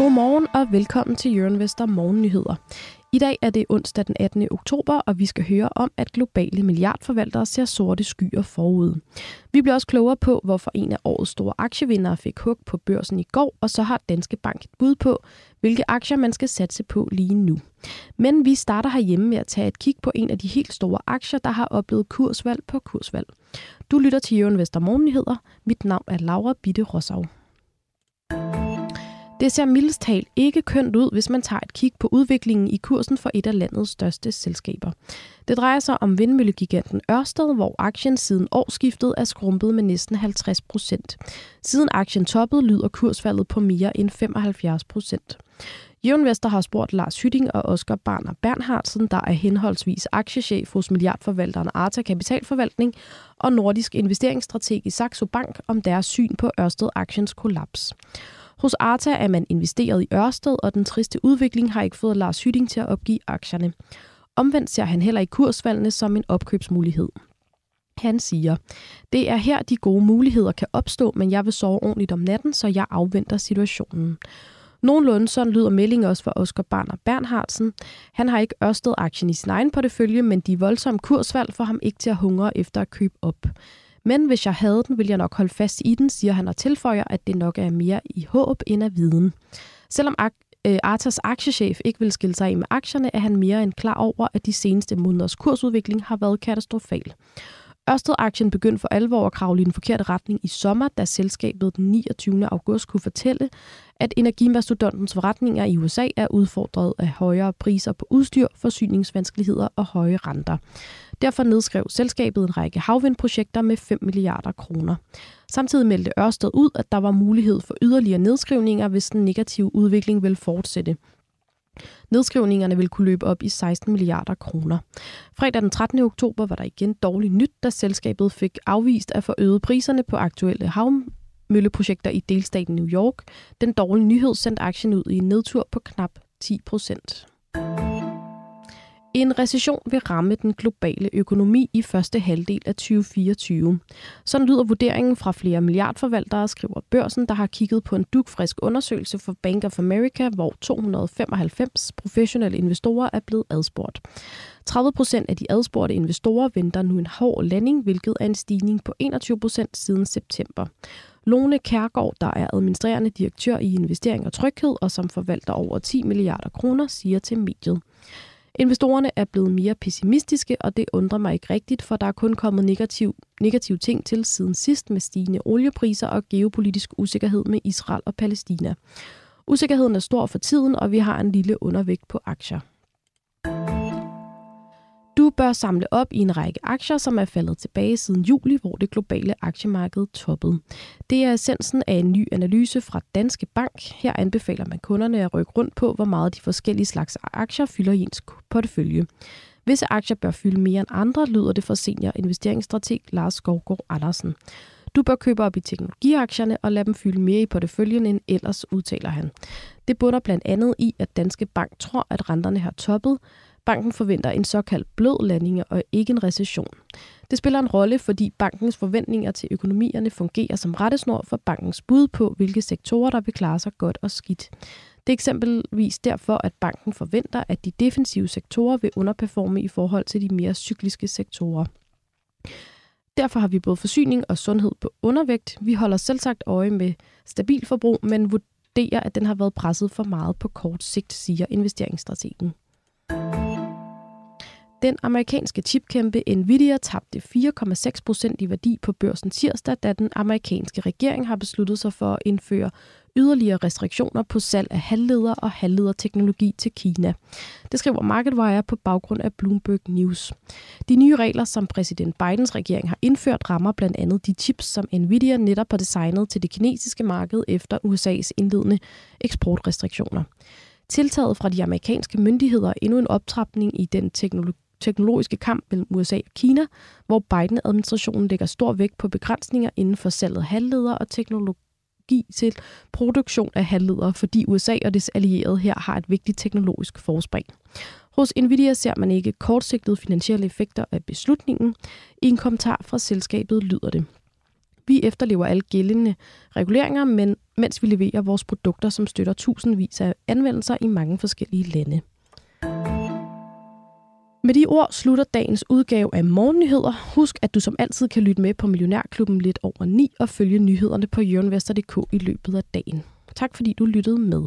Godmorgen og velkommen til Jørgen Vester Morgennyheder. I dag er det onsdag den 18. oktober, og vi skal høre om, at globale milliardforvaltere ser sorte skyer forud. Vi bliver også klogere på, hvorfor en af årets store aktievindere fik hug på børsen i går, og så har Danske Bank et bud på, hvilke aktier man skal satse på lige nu. Men vi starter herhjemme med at tage et kig på en af de helt store aktier, der har oplevet kursvalg på kursvalg. Du lytter til Jørgen Vester Morgennyheder. Mit navn er Laura Bitte Rosau. Det ser mildest talt ikke kønt ud, hvis man tager et kig på udviklingen i kursen for et af landets største selskaber. Det drejer sig om vindmøllegiganten Ørsted, hvor aktien siden årsskiftet er skrumpet med næsten 50 procent. Siden aktien toppede, lyder kursfaldet på mere end 75 procent. Jævnvester har spurgt Lars Hytting og Oscar Barner Bernhardsen, der er henholdsvis aktiechef hos milliardforvalteren Arta Kapitalforvaltning og nordisk investeringsstrateg i Saxo Bank om deres syn på Ørsted Aktiens kollaps. Hos Arta er man investeret i Ørsted, og den triste udvikling har ikke fået Lars Hytting til at opgive aktierne. Omvendt ser han heller i kursvalgene som en opkøbsmulighed. Han siger, det er her, de gode muligheder kan opstå, men jeg vil sove ordentligt om natten, så jeg afventer situationen. Nogenlunde sådan lyder meldingen også for Oscar Barner Bernhardsen. Han har ikke Ørsted aktien i sin egen portefølje, men de voldsomme kursvalg får ham ikke til at hungre efter at købe op. Men hvis jeg havde den, ville jeg nok holde fast i den, siger han og tilføjer, at det nok er mere i håb end af viden. Selvom øh, Artas aktiechef ikke vil skille sig af med aktierne, er han mere end klar over, at de seneste måneders kursudvikling har været katastrofal. Ørsted-aktien begyndte for alvor at kravle i den forkerte retning i sommer, da selskabet den 29. august kunne fortælle, at energimastodontens forretninger i USA er udfordret af højere priser på udstyr, forsyningsvanskeligheder og høje renter. Derfor nedskrev selskabet en række havvindprojekter med 5 milliarder kroner. Samtidig meldte Ørsted ud, at der var mulighed for yderligere nedskrivninger, hvis den negative udvikling vil fortsætte. Nedskrivningerne vil kunne løbe op i 16 milliarder kroner. Fredag den 13. oktober var der igen dårligt nyt, da selskabet fik afvist at forøge priserne på aktuelle havmølleprojekter i delstaten New York. Den dårlige nyhed sendte aktien ud i en nedtur på knap 10 procent. En recession vil ramme den globale økonomi i første halvdel af 2024. Sådan lyder vurderingen fra flere milliardforvaltere, skriver børsen, der har kigget på en dugfrisk undersøgelse for Bank of America, hvor 295 professionelle investorer er blevet adspurgt. 30 procent af de adspurgte investorer venter nu en hård landing, hvilket er en stigning på 21 procent siden september. Lone Kærgaard, der er administrerende direktør i Investering og Tryghed og som forvalter over 10 milliarder kroner, siger til mediet. Investorerne er blevet mere pessimistiske, og det undrer mig ikke rigtigt, for der er kun kommet negativ, negative ting til siden sidst med stigende oliepriser og geopolitisk usikkerhed med Israel og Palæstina. Usikkerheden er stor for tiden, og vi har en lille undervægt på aktier. Bør samle op i en række aktier, som er faldet tilbage siden juli, hvor det globale aktiemarked toppede. Det er essensen af en ny analyse fra Danske Bank. Her anbefaler man kunderne at rykke rundt på, hvor meget de forskellige slags aktier fylder i ens portefølje. Visse aktier bør fylde mere end andre, lyder det fra senior investeringsstrateg Lars Skovgaard Andersen. Du bør købe op i teknologiaktierne og lade dem fylde mere i porteføljen end ellers, udtaler han. Det bunder blandt andet i, at Danske Bank tror, at renterne har toppet, Banken forventer en såkaldt blød landing og ikke en recession. Det spiller en rolle, fordi bankens forventninger til økonomierne fungerer som rettesnor for bankens bud på, hvilke sektorer, der vil klare sig godt og skidt. Det er eksempelvis derfor, at banken forventer, at de defensive sektorer vil underperforme i forhold til de mere cykliske sektorer. Derfor har vi både forsyning og sundhed på undervægt. Vi holder selvsagt øje med stabil forbrug, men vurderer, at den har været presset for meget på kort sigt, siger investeringsstrategen. Den amerikanske chipkæmpe Nvidia tabte 4,6% i værdi på børsen tirsdag, da den amerikanske regering har besluttet sig for at indføre yderligere restriktioner på salg af halvleder og halvlederteknologi til Kina. Det skriver MarketWire på baggrund af Bloomberg News. De nye regler, som præsident Bidens regering har indført, rammer blandt andet de chips, som Nvidia netop har designet til det kinesiske marked efter USA's indledende eksportrestriktioner. Tiltaget fra de amerikanske myndigheder er endnu en optrapning i den teknologi teknologiske kamp mellem USA og Kina, hvor Biden-administrationen lægger stor vægt på begrænsninger inden for salget af halvledere og teknologi til produktion af halvledere, fordi USA og dets allierede her har et vigtigt teknologisk forspring. Hos Nvidia ser man ikke kortsigtede finansielle effekter af beslutningen. I en kommentar fra selskabet lyder det. Vi efterlever alle gældende reguleringer, men mens vi leverer vores produkter, som støtter tusindvis af anvendelser i mange forskellige lande. Med de ord slutter dagens udgave af Morgennyheder. Husk, at du som altid kan lytte med på Millionærklubben lidt over 9 og følge nyhederne på jørnvester.dk i løbet af dagen. Tak fordi du lyttede med.